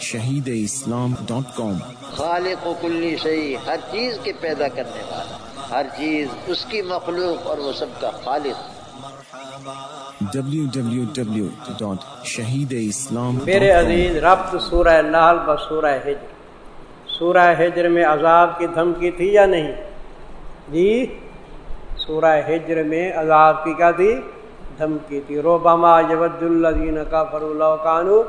شہید اسلام ڈاٹ کام۔ خالق و کلی شہی ہر چیز کے پیدا کرنے والا ہر چیز اس کی مخلوق اور وہ سب کا خالق۔ اسلام میرے عزیز ربط سورہ نال بسورہ ہجر سورہ ہجر میں عذاب کی دھمکی تھی یا نہیں؟ جی سورہ ہجر میں عذاب کی کیا تھی؟ دھمکی تھی۔ روباما یود الدین کا فرو کانو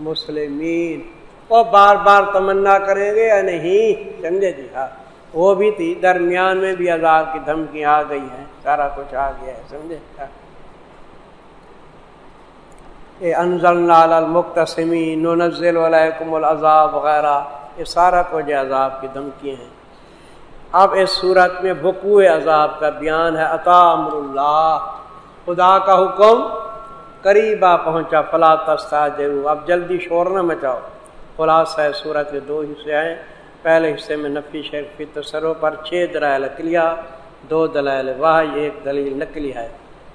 مسلمین۔ وہ بار بار تمنا کریں گے یا نہیں؟ سمجھے جی؟ ہاں۔ وہ بھی تھی۔ درمیان میں بھی عذاب کی دھمکی آ گئی ہیں۔ سارا کچھ آ گیا ہے۔ سمجھے؟ ہاں۔ انزل المختصمی ننزل علیکم العذاب وغیرہ۔ یہ سارا کچھ عذاب کی دھمکی ہیں۔ اب اس صورت میں بکو عذاب کا بیان ہے۔ عطا امر اللہ خدا کا حکم قریبا پہنچا فلا تستا ضرور۔ اب جلدی شور نہ مچاؤ۔ خلاصہ ہے صورت کے دو حصے ہیں۔ پہلے حصے میں نفی شیخ فی تصروں پر چھ دلائل اکلیا دو دلائل واہ ایک دلیل نکلی ہے۔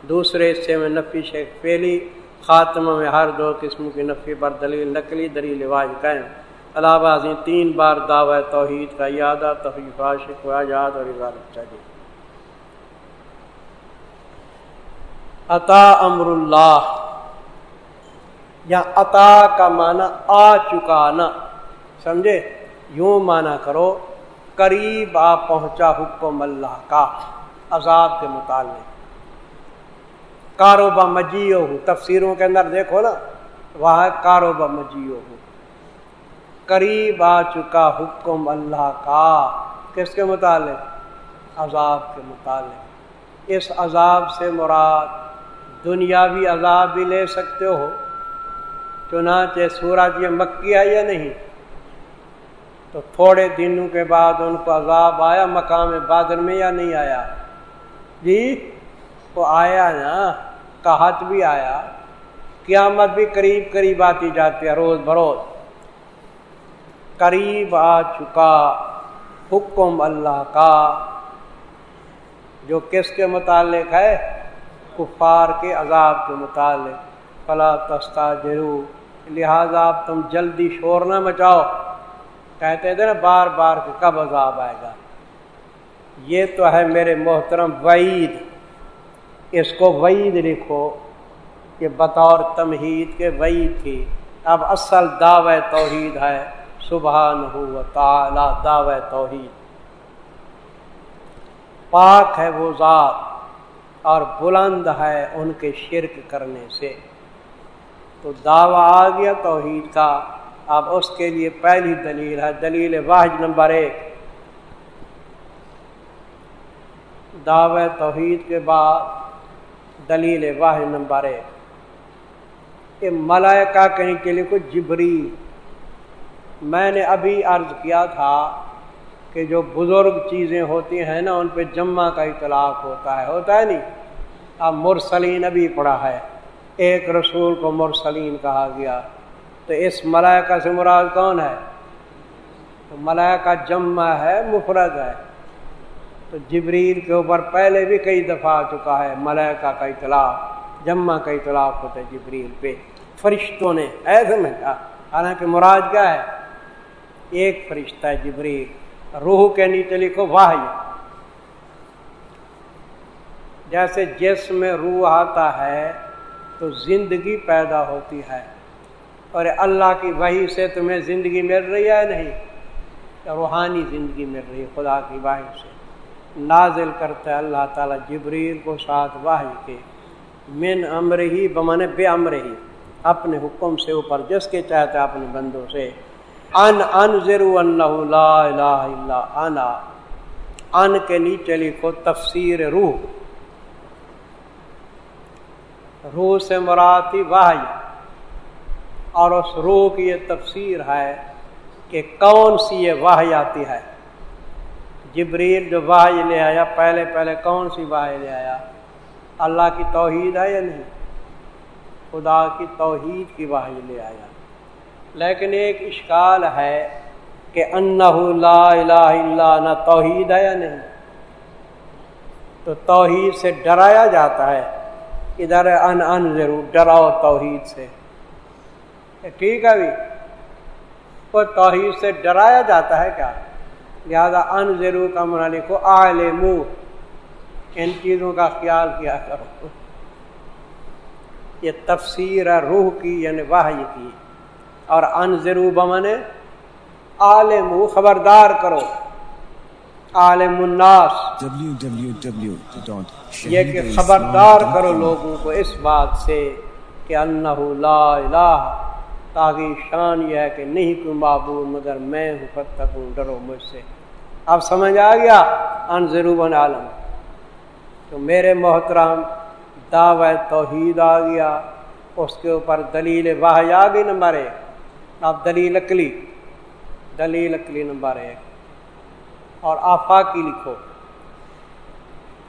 دوسرے حصے میں نفی شیخ پھیلی خاتمہ میں ہر دو قسم کی نفی پر دلیل نکلی دلیل واج قائم۔ علاوہ تین بار دعوی توحید کا یادہ تحریف عاشق آزاد اور عبادت چاہیے عطا امر اللہ یا عطا کا معنی آ چکا نا سمجھے؟ یوں مانا کرو، قریب آ پہنچا حکم اللہ کا عذاب کے متعلق۔ کاروبا مجیو ہوں تفسیروں کے اندر دیکھو نا، وہاں کاروبا مجیو ہوں قریب آ چکا حکم اللہ کا کس کے متعلق؟ عذاب کے متعلق۔ اس عذاب سے مراد دنیاوی عذاب بھی لے سکتے ہو۔ چنانچہ سورج یہ مکی ہے یا نہیں؟ تو تھوڑے دنوں کے بعد ان کو عذاب آیا مقام بادر میں یا نہیں آیا؟ جی وہ آیا نا کہت بھی آیا۔ قیامت بھی قریب قریب آتی جاتی ہے روز بروز۔ قریب آ چکا حکم اللہ کا، جو کس کے متعلق ہے؟ کفار کے عذاب کے متعلق۔ فلا تستا ضرور لہذا آپ تم جلدی شور نہ مچاؤ۔ کہتے تھے نا بار بار کہ کب عذاب آئے گا۔ یہ تو ہے میرے محترم وعید۔ اس کو وعید لکھو کہ بطور تمہید کے وعید تھی اب اصل دعوی توحید ہے۔ سبحان ہو تعالی دعوی توحید۔ پاک ہے وہ ذات۔ اور بلند ہے ان کے شرک کرنے سے۔ تو دعویٰ آ گیا توحید کا۔ اب اس کے لیے پہلی دلیل ہے، دلیل واحد نمبر ایک۔ دعوی توحید کے بعد دلیل واحد نمبر ایک۔ یہ ملائکہ کہیں کے لیے کچھ جبری میں نے ابھی عرض کیا تھا کہ جو بزرگ چیزیں ہوتی ہیں نا، ان پہ جمع کا اطلاق ہوتا ہے ہوتا ہے نہیں؟ اب مرسلین ابھی پڑھا ہے، ایک رسول کو مرسلین کہا گیا۔ تو اس ملائکہ سے مراد کون ہے؟ تو ملائکہ جمع ہے، مفرد ہے۔ تو جبریل کے اوپر پہلے بھی کئی دفعہ آ چکا ہے، ملائکہ کا اطلاع جمع کا اطلاق ہوتا ہے جبریل پہ۔ فرشتوں نے ایسے میں کہا حالانکہ مراد کیا ہے؟ ایک فرشتہ ہے جبریل۔ روح کے نیچے لکھو، واہ جیسے جسم میں روح آتا ہے تو زندگی پیدا ہوتی ہے۔ اور اللہ کی وحی سے تمہیں زندگی مل رہی ہے نہیں؟ روحانی زندگی مل رہی ہے خدا کی واحی سے۔ نازل کرتا ہے اللہ تعالیٰ جبریل کو ساتھ واحد کے۔ من امر ہی بمن بے امر ہی اپنے حکم سے اوپر، جس کے چاہتا ہے اپنے بندوں سے۔ ان ان ضرور لا الہ الا انا۔ ان کے نیچے لکھو تفسیر روح۔ روح سے مراد تھی اور اس روح کی یہ تفسیر ہے کہ کون سی یہ واہ آتی ہے۔ جبریل جو واہ لے آیا، پہلے پہلے کون سی واہ لے آیا؟ اللہ کی توحید ہے یا نہیں؟ خدا کی توحید کی واہ لے آیا۔ لیکن ایک اشکال ہے کہ لا الہ الا نہ توحید ہے یا نہیں؟ تو توحید سے ڈرایا جاتا ہے، ادھر ان ان ضرور ڈراؤ توحید سے۔ ٹھیک ہے بھی؟ کو توحید سے ڈرایا جاتا ہے کیا؟ لہذا ان ضرور کا منا لکھو عالم ان چیزوں کا خیال کیا کرو۔ یہ تفسیر ہے روح کی یعنی واحد کی۔ اور ان ضرور بمن عالم خبردار کرو۔ عالم الناس۔ یہ کہ خبردار کرو لوگوں کو اس بات سے کہ اللہ لا الہ۔ تاکہ شان یہ ہے کہ نہیں کوئی معبود مگر میں ہوں فتق ہوں ڈرو مجھ سے۔ اب سمجھ آ گیا؟ ان ضرور عالم تو میرے محترام دعوی توحید آ گیا۔ اس کے اوپر دلیل واہ آ گئی نمبر ایک۔ اب دلیل اکلی دلیل اکلی نمبر ایک۔ اور آفاقی لکھو۔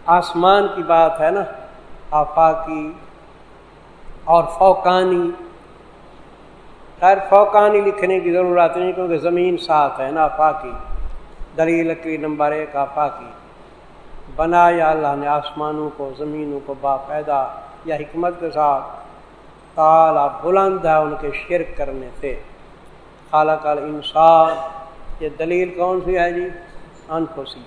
آسمان کی بات ہے نا، آفاقی اور فوکانی خیر فوکانی لکھنے کی ضرورت نہیں کیونکہ زمین ساتھ ہے نا، آفاقی۔ دلیل اکلی نمبر ایک، آفاقی۔ بنایا اللہ نے آسمانوں کو، زمینوں کو باقاعدہ یا حکمت کے ساتھ تالا بلند ہے ان کے شرک کرنے سے۔ خالق انسان یہ دلیل کون سی ہے جی؟ انفسی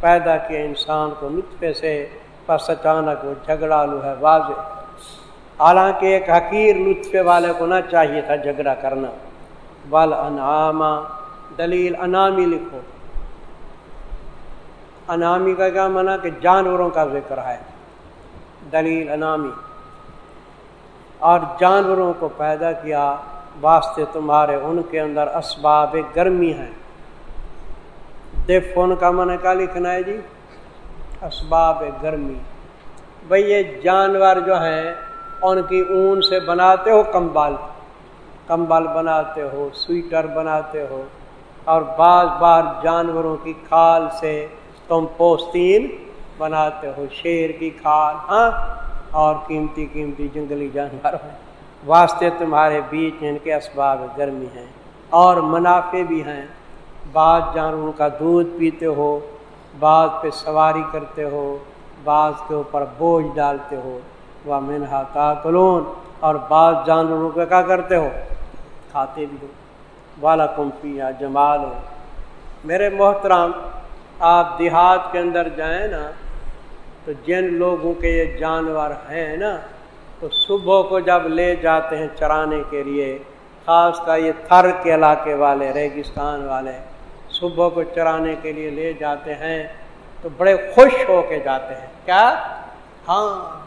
پیدا کیا انسان کو نطفے سے بس اچانک وہ جھگڑا لو ہے واضح۔ حالانکہ ایک حقیر نطفے والے کو نہ چاہیے تھا جھگڑا کرنا۔ بل انعامہ دلیل انامی لکھو۔ انامی کا کیا منع کہ جانوروں کا ذکر ہے۔ دلیل انامی اور جانوروں کو پیدا کیا واسطے تمہارے ان کے اندر اسباب گرمی ہیں۔ دف ان کا من کا لکھنا ہے جی؟ اسباب گرمی۔ بھئی یہ جانور جو ہیں، ان کی اون سے بناتے ہو کمبل۔ کمبل بناتے ہو، سویٹر بناتے ہو۔ اور بعض بار جانوروں کی کھال سے تم پوستین بناتے ہو، شیر کی کھال ہاں؟ اور قیمتی قیمتی جنگلی جانور ہیں۔ واسطے تمہارے بیچ ان کے اسباب گرمی ہیں اور منافع بھی ہیں۔ بعض جانوروں کا دودھ پیتے ہو، بعض پہ سواری کرتے ہو، بعض کے اوپر بوجھ ڈالتے ہو۔ وہ منہا تاکلون اور بعض جانوروں کا کیا کرتے ہو؟ کھاتے بھی ہو۔ والا کمپیا جمال۔ ہو میرے محترام آپ دیہات کے اندر جائیں نا، تو جن لوگوں کے یہ جانور ہیں نا تو صبح کو جب لے جاتے ہیں چرانے کے لیے، خاص کر یہ تھر کے علاقے والے، ریگستان والے، صبح کو چرانے کے لیے لے جاتے ہیں تو بڑے خوش ہو کے جاتے ہیں۔ کیا؟ ہاں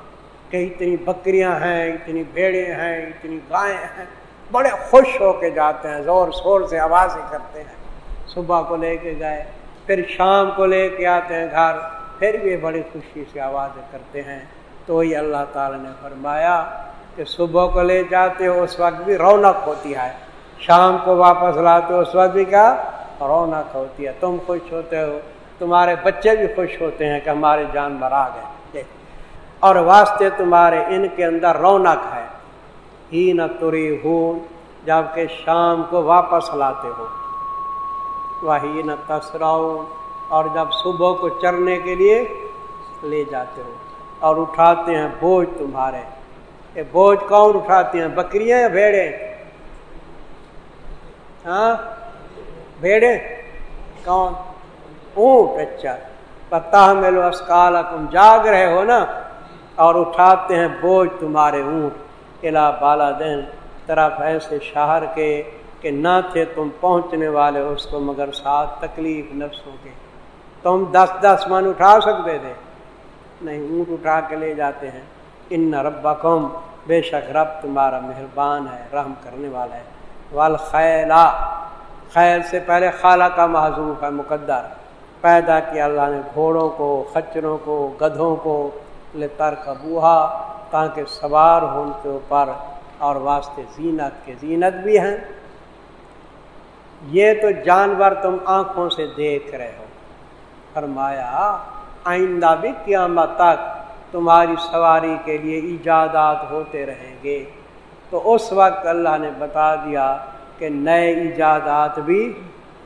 کہ اتنی بکریاں ہیں، اتنی بھیڑیں ہیں، اتنی گائیں ہیں۔ بڑے خوش ہو کے جاتے ہیں، زور شور سے آوازیں کرتے ہیں۔ صبح کو لے کے گئے، پھر شام کو لے کے آتے ہیں گھر، پھر بھی بڑی خوشی سے آوازیں کرتے ہیں۔ تو وہی اللہ تعالیٰ نے فرمایا کہ صبح کو لے جاتے ہو، اس وقت بھی رونق ہوتی ہے۔ شام کو واپس لاتے ہو، اس وقت بھی کیا؟ رونق ہوتی ہے۔ تم خوش ہوتے ہو۔ تمہارے بچے بھی خوش ہوتے ہیں کہ ہمارے جانور آ گئے۔ اور واسطے تمہارے ان کے اندر رونق ہے۔ ہی نہ تری ہوں جبکہ شام کو واپس لاتے ہو۔ وہی نہ تسراؤ اور جب صبح کو چرنے کے لیے لے جاتے ہو۔ اور اٹھاتے ہیں بوجھ تمہارے۔ یہ بوجھ کون اٹھاتے ہیں؟ بکریاں یا بھیڑے؟ ہاں؟ بھیڑے؟ کون؟ اونٹ اچھا۔ پتا میں لو اسکال تم جاگ رہے ہو نا؟ اور اٹھاتے ہیں بوجھ تمہارے اونٹ۔ الا بالا دین طرف ایسے شہر کے کہ نہ تھے تم پہنچنے والے اس کو، مگر ساتھ تکلیف نفسوں کے۔ تم دس دس من اٹھا سکتے تھے۔ نہیں، اونٹ اٹھا کے لے جاتے ہیں۔ ان ربا قوم بے شک رب تمہارا مہربان ہے، رحم کرنے والا ہے۔ والخیلا خیل سے پہلے خالہ کا معذوف ہے، مقدر۔ پیدا کیا اللہ نے گھوڑوں کو، خچروں کو، گدھوں کو لے تر تاکہ سوار ہو ان کے اوپر اور واسطے زینت کے زینت بھی ہیں۔ یہ تو جانور تم آنکھوں سے دیکھ رہے ہو۔ فرمایا آئندہ بھی قیامت تک تمہاری سواری کے لیے ایجادات ہوتے رہیں گے۔ تو اس وقت اللہ نے بتا دیا کہ نئے ایجادات بھی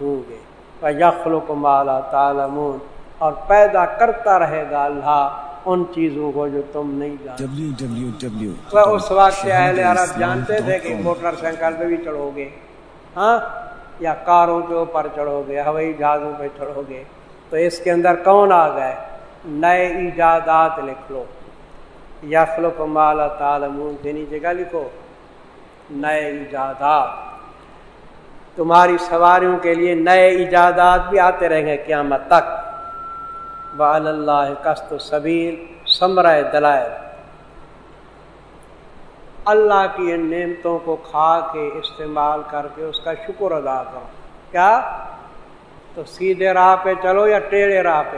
ہوں گے۔ یخل کو مالا تعالمون اور پیدا کرتا رہے گا اللہ ان چیزوں کو جو تم نہیں جانتے۔ اس وقت اہل عرب جانتے تھے کہ موٹر سائیکل پہ بھی چڑھو گے۔ ہاں؟ یا کاروں کے اوپر چڑھو گے ہوائی جہازوں پہ چڑھو گے۔ تو اس کے اندر کون آ گئے؟ نئے ایجادات لکھ لو۔ یخلق مالا تعالمون دینی جگہ لکھو۔ نئے ایجادات۔ تمہاری سواریوں کے لیے نئے ایجادات بھی آتے رہیں گے قیامت تک۔ بال اللہ کست و سبیل ثمرۂ دلائل۔ اللہ کی ان نعمتوں کو کھا کے استعمال کر کے اس کا شکر ادا کرو۔ کیا؟ تو سیدھے راہ پہ چلو یا ٹیڑھے راہ پہ۔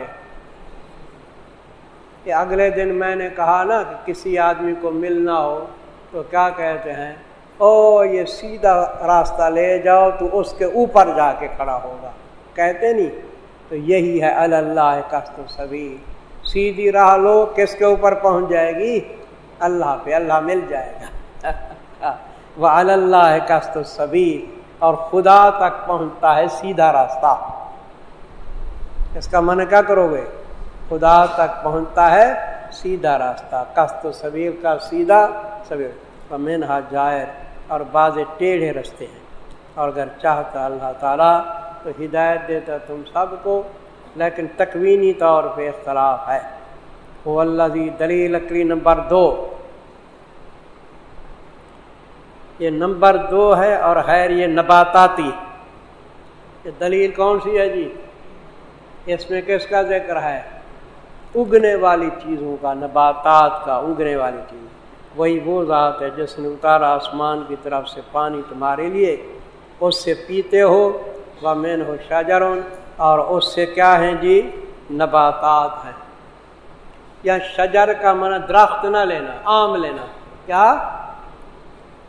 کہ اگلے دن میں نے کہا نا کہ کسی آدمی کو ملنا ہو تو کیا کہتے ہیں؟ او، یہ سیدھا راستہ لے جاؤ، تو اس کے اوپر جا کے کھڑا ہوگا۔ کہتے نہیں، تو یہی ہے اللہ کست سبھی۔ سیدھی راہ لو، کس کے اوپر پہنچ جائے گی؟ اللہ پہ، اللہ مل جائے گا۔ وہ اللہ کست و سبھی، اور خدا تک پہنچتا ہے سیدھا راستہ۔ اس کا من کیا کرو گے؟ خدا تک پہنچتا ہے، سیدھا راستہ۔ کست و سبیر کا سیدھا سبیر مینہا جائر اور بعض ٹیڑھے رستے ہیں۔ اور اگر چاہتا اللہ تعالیٰ تو ہدایت دیتا تم سب کو، لیکن تکوینی طور پہ اختلاف ہے۔ وہ اللہ دی دلیل لکڑی نمبر دو۔ یہ نمبر دو ہے اور خیر یہ نباتاتی۔ یہ دلیل کون سی ہے جی؟ اس میں کس کا ذکر ہے؟ اگنے والی چیزوں کا، نباتات کا، اگنے والی چیز۔ وہی وہ ذات ہے جس نے اتارا آسمان کی طرف سے پانی تمہارے لیے۔ اس سے پیتے ہو۔ وہ مین ہو شاہجرون اور اس سے کیا ہیں جی؟ نباتات ہیں۔ یا شجر کا من درخت نہ لینا، آم لینا۔ کیا؟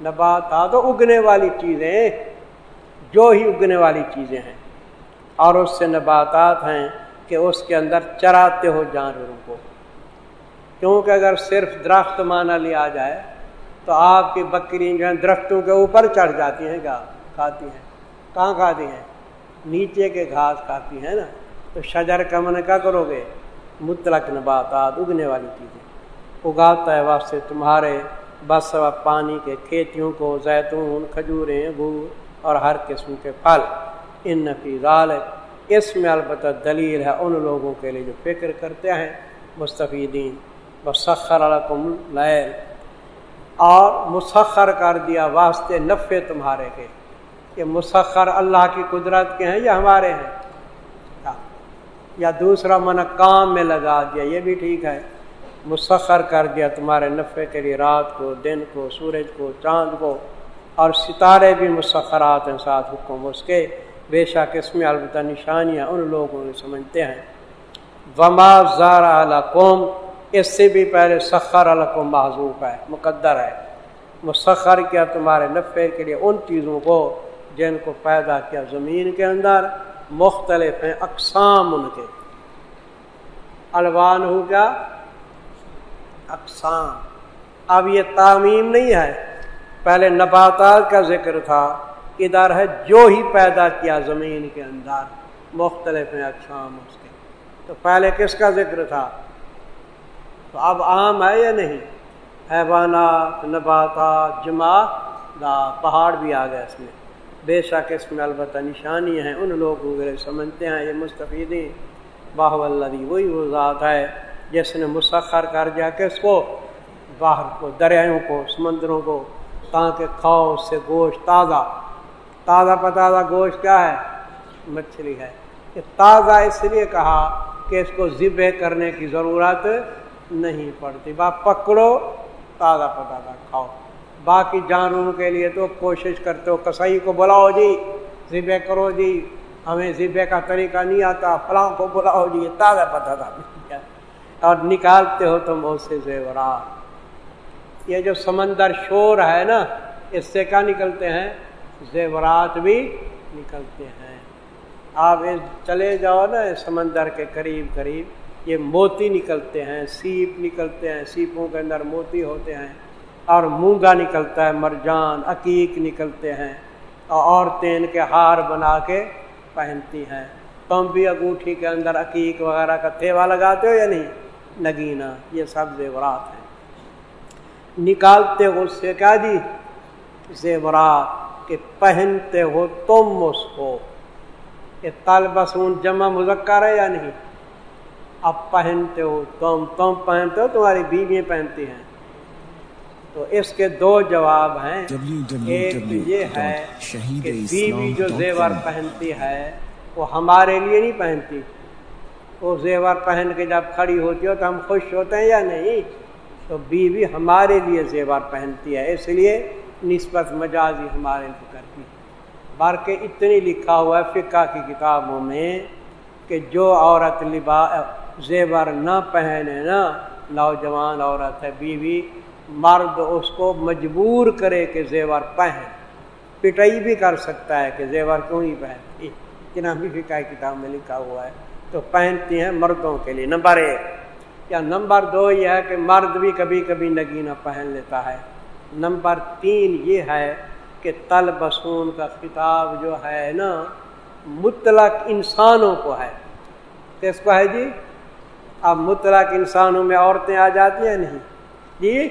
نباتات اگنے والی چیزیں جو ہی اگنے والی چیزیں ہیں۔ اور اس سے نباتات ہیں کہ اس کے اندر چراتے ہو جانوروں کو۔ کیونکہ اگر صرف درخت مانا لیا جائے، تو آپ کی بکری جو ہیں درختوں کے اوپر چڑھ جاتی ہیں کیا کھاتی ہیں۔ کہاں کھاتی ہیں؟ نیچے کے گھاس کھاتی ہیں نا۔ تو شجر کا من کیا کرو گے؟ مطلق نباتات، اگنے والی چیزیں۔ اگاتا ہے واسطے تمہارے بس پانی کے کھیتیوں کو، زیتون، کھجوریں گڑ اور ہر قسم کے پھل۔ ان نفی نفیزال اس میں البتہ دلیل ہے ان لوگوں کے لیے جو فکر کرتے ہیں، مستفیدین مسخر الکم لیل اور مسخر کر دیا واسطے نفع تمہارے کے۔ یہ مسخر اللہ کی قدرت کے ہیں یا ہمارے ہیں؟ ہاں۔ یا دوسرا من کام میں لگا دیا، یہ بھی ٹھیک ہے۔ مسخر کر دیا تمہارے نفع کے لیے رات کو، دن کو، سورج کو، چاند کو۔ اور ستارے بھی مسخرات ہیں ساتھ حکم اس کے۔ بے شک اس میں البتہ نشانیاں ان لوگوں نے سمجھتے ہیں۔ وما زارا قوم، اس سے بھی پہلے سخر القم معذوف ہے، مقدر ہے۔ مسخر کیا تمہارے نفع کے لیے ان چیزوں کو جن کو پیدا کیا زمین کے اندر، مختلف ہیں، اقسام ان کے۔ الوان ہو گیا، اقسام۔ اب یہ تعمیم نہیں ہے، پہلے نباتات کا ذکر تھا۔ ادھر ہے، جو ہی پیدا کیا زمین کے اندر، مختلف ہیں اقسام اس کے۔ تو پہلے کس کا ذکر تھا؟ تو اب عام ہے یا نہیں؟ حیوانات، نباتات جمع دا پہاڑ بھی آ گیا اس میں۔ بے شک اس میں البتہ نشانی ہیں، ان لوگوں کے سمجھتے ہیں، یہ مستفید باہ اللہ وہی وہ ذات ہے، جس نے مسخر کر دیا کس کو؟ باہر کو، دریاؤں کو، سمندروں کو، تاکہ کھاؤ اس سے گوشت تازہ تازہ پتازہ گوشت کیا ہے؟ مچھلی ہے۔ کہ تازہ اس لیے کہا کہ اس کو ذبح کرنے کی ضرورت نہیں پڑتی۔ باپ پکڑو، تازہ پتازہ کھاؤ۔ باقی جانوروں کے لیے تو کوشش کرتے ہو، کسائی کو بلاؤ جی ذبح کرو جی۔ ہمیں ذبح کا طریقہ نہیں آتا، فلاں کو بلاؤ جی تازہ پتازہ اور نکالتے ہو تم اس سے زیورات۔ یہ جو سمندر شور ہے نا، اس سے کیا نکلتے ہیں؟ زیورات بھی نکلتے ہیں۔ آپ چلے جاؤ نا سمندر کے قریب قریب، یہ موتی نکلتے ہیں، سیپ نکلتے ہیں، سیپوں کے اندر موتی ہوتے ہیں اور مونگا نکلتا ہے، مرجان، عقیق نکلتے ہیں اور عورتیں ان کے ہار بنا کے پہنتی ہیں۔ تم بھی انگوٹھی کے اندر عقیق وغیرہ کا تھیوا لگاتے ہو یا نہیں؟ نگینا، یہ سب زیورات ہیں۔ نکالتے اس سے کیا جی؟ زیورات۔ کہ پہنتے ہو تم اس کو یہ تلبسون جمع مذکر ہے یا نہیں؟ اب پہنتے ہو تم تم پہنتے ہو تمہاری بیویاں پہنتی ہیں۔ تو اس کے دو جواب ہیں۔ ایک یہ ہے کہ بیوی جو زیور پہنتی ہے وہ ہمارے لیے نہیں پہنتی۔ وہ زیور پہن کے جب کھڑی ہوتی ہو تو ہم خوش ہوتے ہیں یا نہیں؟ تو بیوی ہمارے لیے زیور پہنتی ہے اس لیے نسبت مجازی ہمارے لیے کرتی۔ ہے بلکہ اتنی لکھا ہوا ہے فقہ کی کتابوں میں کہ جو عورت لبا زیور نہ پہنے نا نوجوان عورت ہے، بیوی مرد اس کو مجبور کرے کہ زیور پہن۔ پٹائی بھی کر سکتا ہے کہ زیور کیوں نہیں پہنتی۔ جنا بھی فقہ کتاب میں لکھا ہوا ہے۔ تو پہنتی ہیں مردوں کے لیے۔ نمبر ایک۔ یا نمبر دو یہ ہے کہ مرد بھی کبھی کبھی نگینہ پہن لیتا ہے۔ نمبر تین یہ ہے کہ تل بسون کا خطاب جو ہے نا، مطلق انسانوں کو ہے۔ کس کو ہے جی؟ اب مطلق انسانوں میں عورتیں آ جاتی ہیں نہیں؟ جی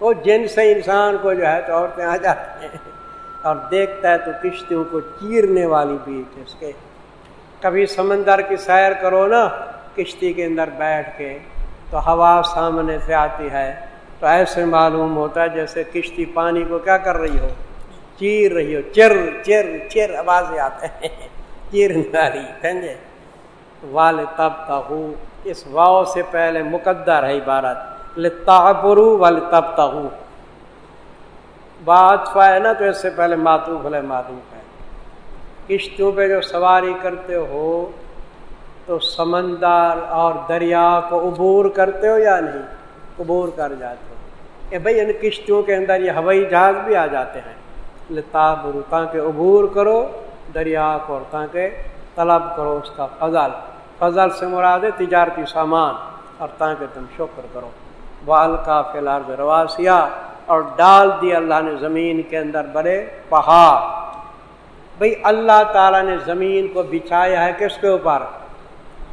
وہ جن سے انسان کو جو ہے تو عورتیں آ جاتی ہیں۔ اور دیکھتا ہے تو کشتیوں کو چیرنے والی بیچ اس کے۔ کبھی سمندر کی سیر کرو نا، کشتی کے اندر بیٹھ کے تو ہوا سامنے سے آتی ہے۔ تو ایسے معلوم ہوتا ہے جیسے کشتی پانی کو کیا کر رہی ہو؟ چیر رہی ہو، چر چر چر آوازیں آتے ہیں چیر ناری سمجھے؟ وال تب اس واؤ سے پہلے مقدر ہے عبارت۔ لتابرو وال تب بات ہے نا تو اس سے پہلے ماتو بھلے معروف ہے۔ کشتیوں پہ جو سواری کرتے ہو، تو سمندر اور دریا کو عبور کرتے ہو یا نہیں؟ عبور کر جاتے ہو کہ بھائی ان کشتیوں کے اندر یہ ہوائی جہاز بھی آ جاتے ہیں۔ لتاب تاکہ عبور کرو دریا کو اور تاکہ طلب کرو اس کا فضل۔ فضل سے مراد ہے تجارتی سامان، اور تاکہ تم شکر کرو۔ وال کا فلار رواسیا اور ڈال دی اللہ نے زمین کے اندر بڑے پہاڑ۔ بھئی اللہ تعالیٰ نے زمین کو بچھایا ہے کس کے اوپر؟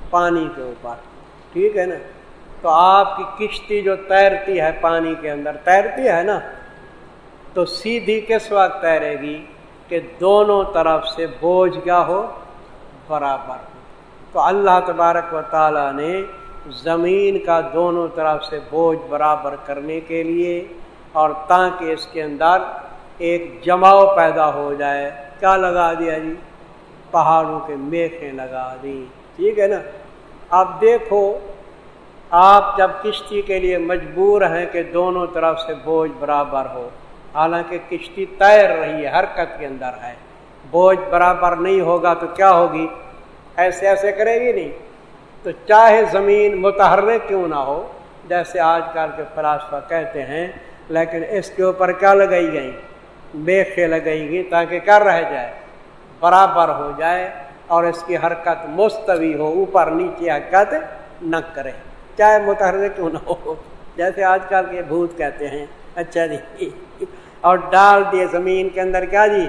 پانی کے اوپر۔ ٹھیک ہے نا؟ تو آپ کی کشتی جو تیرتی ہے پانی کے اندر، تیرتی ہے نا، تو سیدھی کس وقت تیرے گی کہ دونوں طرف سے بوجھ کیا ہو؟ برابر۔ تو اللہ تبارک و تعالیٰ نے زمین کا دونوں طرف سے بوجھ برابر کرنے کے لیے اور تاکہ اس کے اندر ایک جماؤ پیدا ہو جائے۔ کیا لگا دیا جی؟ پہاڑوں کے میخیں لگا دی ٹھیک ہے نا؟ اب دیکھو آپ جب کشتی کے لیے مجبور ہیں کہ دونوں طرف سے بوجھ برابر ہو، حالانکہ کشتی تیر رہی ہے، حرکت کے اندر ہے۔ بوجھ برابر نہیں ہوگا تو کیا ہوگی؟ ایسے ایسے کرے گی نہیں۔ تو چاہے زمین متحرک کیوں نہ ہو، جیسے آج کل کے فلاسفہ کہتے ہیں، لیکن اس کے اوپر کیا لگائی گئی بیخے لگائی گئی تاکہ کر رہ جائے؟ برابر ہو جائے اور اس کی حرکت مستوی ہو، اوپر نیچے حرکت نہ کرے۔ چاہے متحرک کیوں نہ ہو۔ جیسے آج کل کے بھوت کہتے ہیں اچھا جی۔ اور ڈال دیے زمین کے اندر کیا جی؟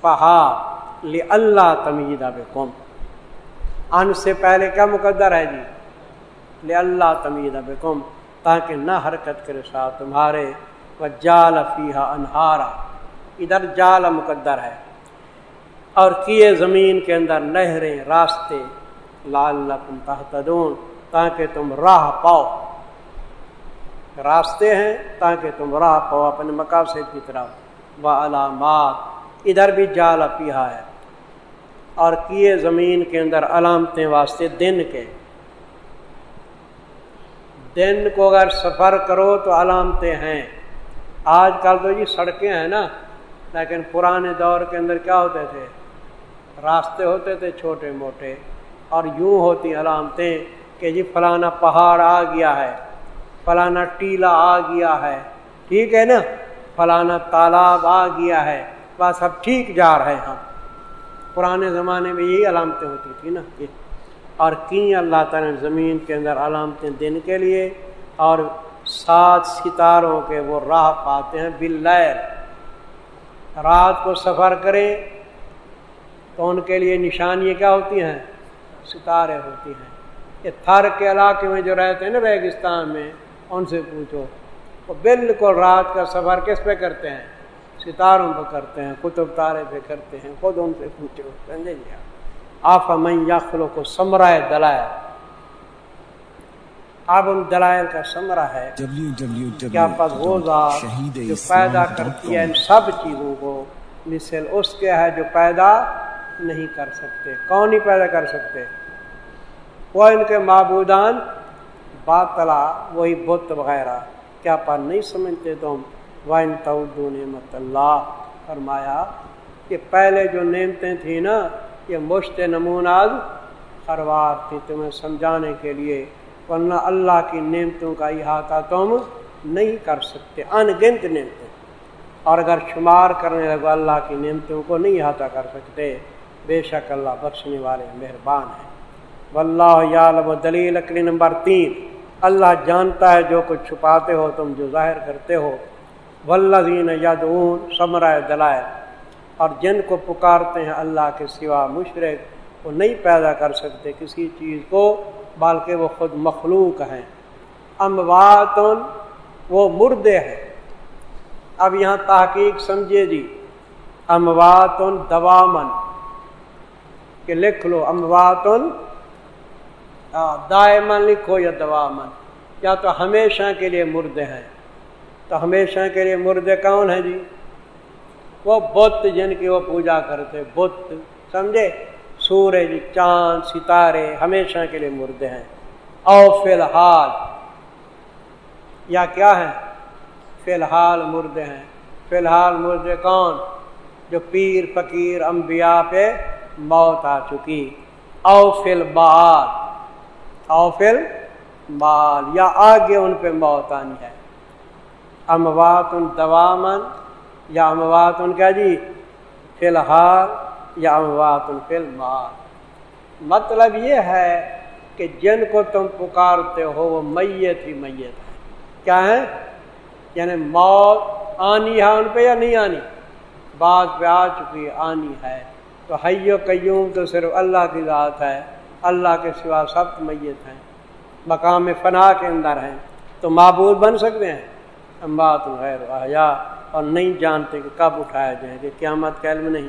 پہاڑ۔ لی اللہ تمیدہ بے قوم ان سے پہلے کیا مقدر ہے جی؟ لے اللہ تمیدہ بے قوم تاکہ نہ حرکت کرے ساتھ تمہارے۔ و جال فیحا انہارا ادھر جال مقدر ہے۔ اور کیے زمین کے اندر نہریں، راستے۔ لال لکم تحتدون تاکہ تم راہ پاؤ۔ راستے ہیں تاکہ تم راہ پاؤ اپنے مقاصد کی طرف۔ و علامات ادھر بھی جال پیہا ہے۔ اور کیے زمین کے اندر علامتیں واسطے دن کے۔ دن کو اگر سفر کرو تو علامتیں ہیں۔ آج کل تو جی سڑکیں ہیں نا، لیکن پرانے دور کے اندر کیا ہوتے تھے؟ راستے ہوتے تھے چھوٹے موٹے، اور یوں ہوتی علامتیں۔ کہ جی فلانا پہاڑ آ گیا ہے، فلانا ٹیلا آ گیا ہے۔ ٹھیک ہے نا؟ فلانا تالاب آ گیا ہے۔ بس اب ٹھیک جا رہے ہم۔ پرانے زمانے میں یہی علامتیں ہوتی تھی نا اور کی اللہ تعالیٰ نے زمین کے اندر علامتیں دن کے لیے اور سات ستاروں کے وہ راہ پاتے ہیں بل رات کو سفر کریں تو ان کے لیے نشانیاں کیا ہوتی ہیں؟ ستارے ہوتی ہیں۔ یہ تھر کے علاقے میں جو رہتے ہیں نا ریگستان میں ان سے پوچھو۔ وہ بالکل رات کا سفر کس پہ کرتے ہیں؟ ستاروں پہ کرتے ہیں کتب تارے پہ کرتے ہیں خود ان سے پوچھو سمجھے جی آپ؟ من یخلو کو سمرائے دلائے اب ان دلائل کا سمرا ہے۔ کیا پس وہ ذات جو پیدا کرتی ہے ان سب چیزوں کو مثل اس کے ہے جو پیدا نہیں کر سکتے۔ کون ہی پیدا کر سکتے؟ وہ ان کے معبودان باطلا وہی بت وغیرہ۔ کیا پر نہیں سمجھتے تم؟ وائن تعدو نعمت اللہ فرمایا کہ پہلے جو نعمتیں تھیں نا، یہ مشت نموناز خروار تھی تمہیں سمجھانے کے لیے۔ ورنہ اللہ کی نعمتوں کا احاطہ تم نہیں کر سکتے ان گنت نعمتیں۔ اور اگر شمار کرنے لگو، اللہ کی نعمتوں کو نہیں احاطہ کر سکتے۔ بے شک اللہ بخشنے والے مہربان ہیں۔ واللہ یعلم و دلیل اکلی نمبر تین۔ اللہ جانتا ہے جو کچھ چھپاتے ہو تم جو ظاہر کرتے ہو۔ ولزین یدعون ثمرۂ دلائل۔ اور جن کو پکارتے ہیں اللہ کے سوا مشرق، وہ نہیں پیدا کر سکتے کسی چیز کو، بلکہ وہ خود مخلوق ہیں۔ امواتن، وہ مردے ہیں۔ اب یہاں تحقیق سمجھے جی۔ امواتن دوامن۔ کہ لکھ لو، امواتن دائمن لکھو یا دوامن یا تو ہمیشہ کے لیے مردے ہیں۔ تو ہمیشہ کے لیے مردے کون ہیں جی؟ وہ بت جن کی وہ پوجا کرتے بت۔ سمجھے؟ سورج، چاند، ستارے ہمیشہ کے لیے مردے ہیں۔ او فی الحال، یا کیا ہے فی الحال مردے ہیں۔ فی الحال مردے کون؟ جو پیر، فقیر، انبیاء پہ موت آ چکی۔ او فی البال او فی البال یا آگے ان پہ موت آنی ہے۔ اموات ان دوامن یا اموات ان کیا جی؟ فی الحال یا اموات ان فی المال۔ مطلب یہ ہے کہ جن کو تم پکارتے ہو وہ میت ہی میت ہے کیا ہے یعنی موت آنی ہے ان پہ یا نہیں آنی؟ بات پہ آ چکی آنی ہے۔ تو حیو قیوم تو صرف اللہ کی ذات ہے۔ اللہ کے سوا سب میت ہیں۔ مقام فنا کے اندر ہیں۔ تو معبود بن سکتے ہیں۔ امبات غیر آیا اور نہیں جانتے کہ کب اٹھایا جائے کہ قیامت کا علم نہیں۔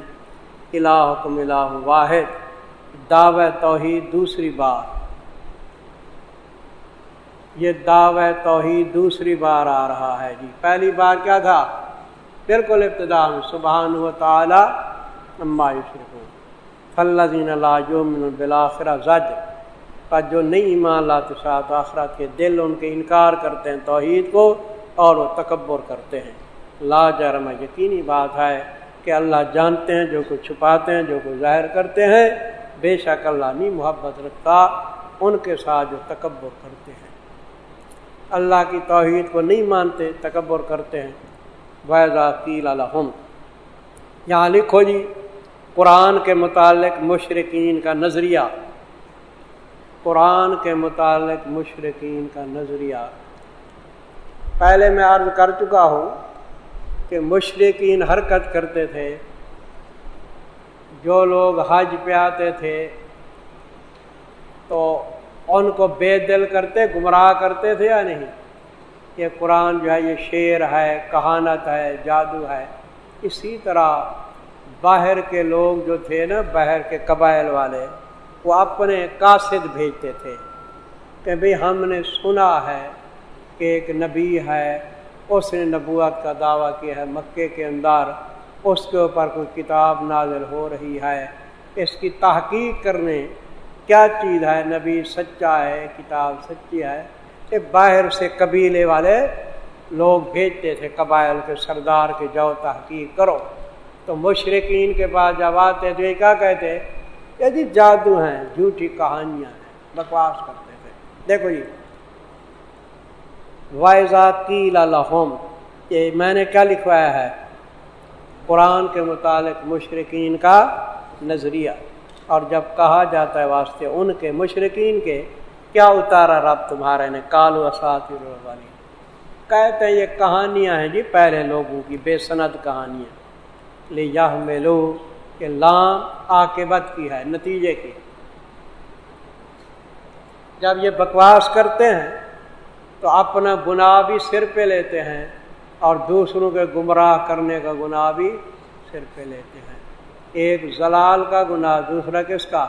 الہ الہ واحد۔ دعو توحید دوسری بار۔ یہ دعوی توحید دوسری بار آ رہا ہے جی۔ پہلی بار کیا تھا؟ بالکل ابتدا میں۔ سبحان و تعالی اما شرکو فلزین اللہ جو من زج پر جو نہیں ایمان لاتے ساتھ آخرت کے دل ان کے انکار کرتے ہیں توحید کو اور وہ تکبر کرتے ہیں۔ لا جرم یقینی بات ہے کہ اللہ جانتے ہیں، جو کچھ چھپاتے ہیں، جو کچھ ظاہر کرتے ہیں، بے شک اللہ نہیں محبت رکھتا ان کے ساتھ جو تکبر کرتے ہیں۔ اللہ کی توحید کو نہیں مانتے، تکبر کرتے ہیں۔ ویزا قیل الحم یہاں لکھو جی قرآن کے متعلق مشرقین کا نظریہ، قرآن کے متعلق مشرقین کا نظریہ۔ پہلے میں عرض کر چکا ہوں کہ مشرقین حرکت کرتے تھے، جو لوگ حج پہ آتے تھے تو ان کو بے دل کرتے، گمراہ کرتے تھے یا نہیں؟ یہ قرآن جو ہے، یہ شعر ہے، کہانت ہے، جادو ہے، اسی طرح باہر کے لوگ جو تھے نا، باہر کے قبائل والے، وہ اپنے قاصد بھیجتے تھے کہ بھئی ہم نے سنا ہے کہ ایک نبی ہے، اس نے نبوت کا دعویٰ کیا ہے مکے کے اندر، اس کے اوپر کوئی کتاب نازل ہو رہی ہے، اس کی تحقیق کرنے کیا چیز ہے؟ نبی سچا ہے، کتاب سچی ہے؟ کہ باہر سے قبیلے والے لوگ بھیجتے تھے، قبائل کے سردار کے جاؤ تحقیق کرو۔ تو مشرقین کے پاس جب آتے تو یہ کیا کہتے کہ جی جادو ہیں، جھوٹی کہانیاں ہیں، بکواس کرتے تھے۔ دیکھو جی وائزا کی لحم یہ میں نے کیا لکھوایا ہے؟ قرآن کے متعلق مشرقین کا نظریہ۔ اور جب کہا جاتا ہے واسطے ان کے مشرقین کے، کیا اتارا رب تمہارے نے؟ کالو اساتر والی کہتے ہیں یہ کہانیاں ہیں جی پہلے لوگوں کی بے صنعت کہانیاں۔ لے یا لو کہ لام آکبت کی ہے، نتیجے کی جب یہ بکواس کرتے ہیں، تو اپنا گناہ بھی سر پہ لیتے ہیں اور دوسروں کے گمراہ کرنے کا گناہ بھی سر پہ لیتے ہیں۔ ایک زلال کا گناہ، دوسرا کس کا؟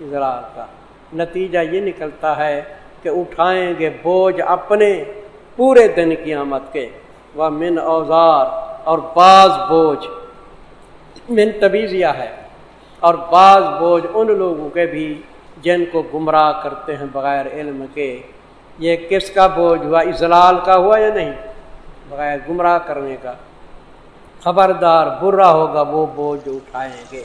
زلال کا۔ نتیجہ یہ نکلتا ہے کہ اٹھائیں گے بوجھ اپنے پورے دن کی آمد کے۔ وہ من اوزار اور بعض بوجھ۔ من تبیزیہ ہے اور بعض بوجھ ان لوگوں کے بھی جن کو گمراہ کرتے ہیں بغیر علم کے۔ یہ کس کا بوجھ ہوا؟ اضلال کا ہوا یا نہیں؟ بغیر گمراہ کرنے کا۔ خبردار برا ہوگا وہ بوجھ اٹھائیں گے۔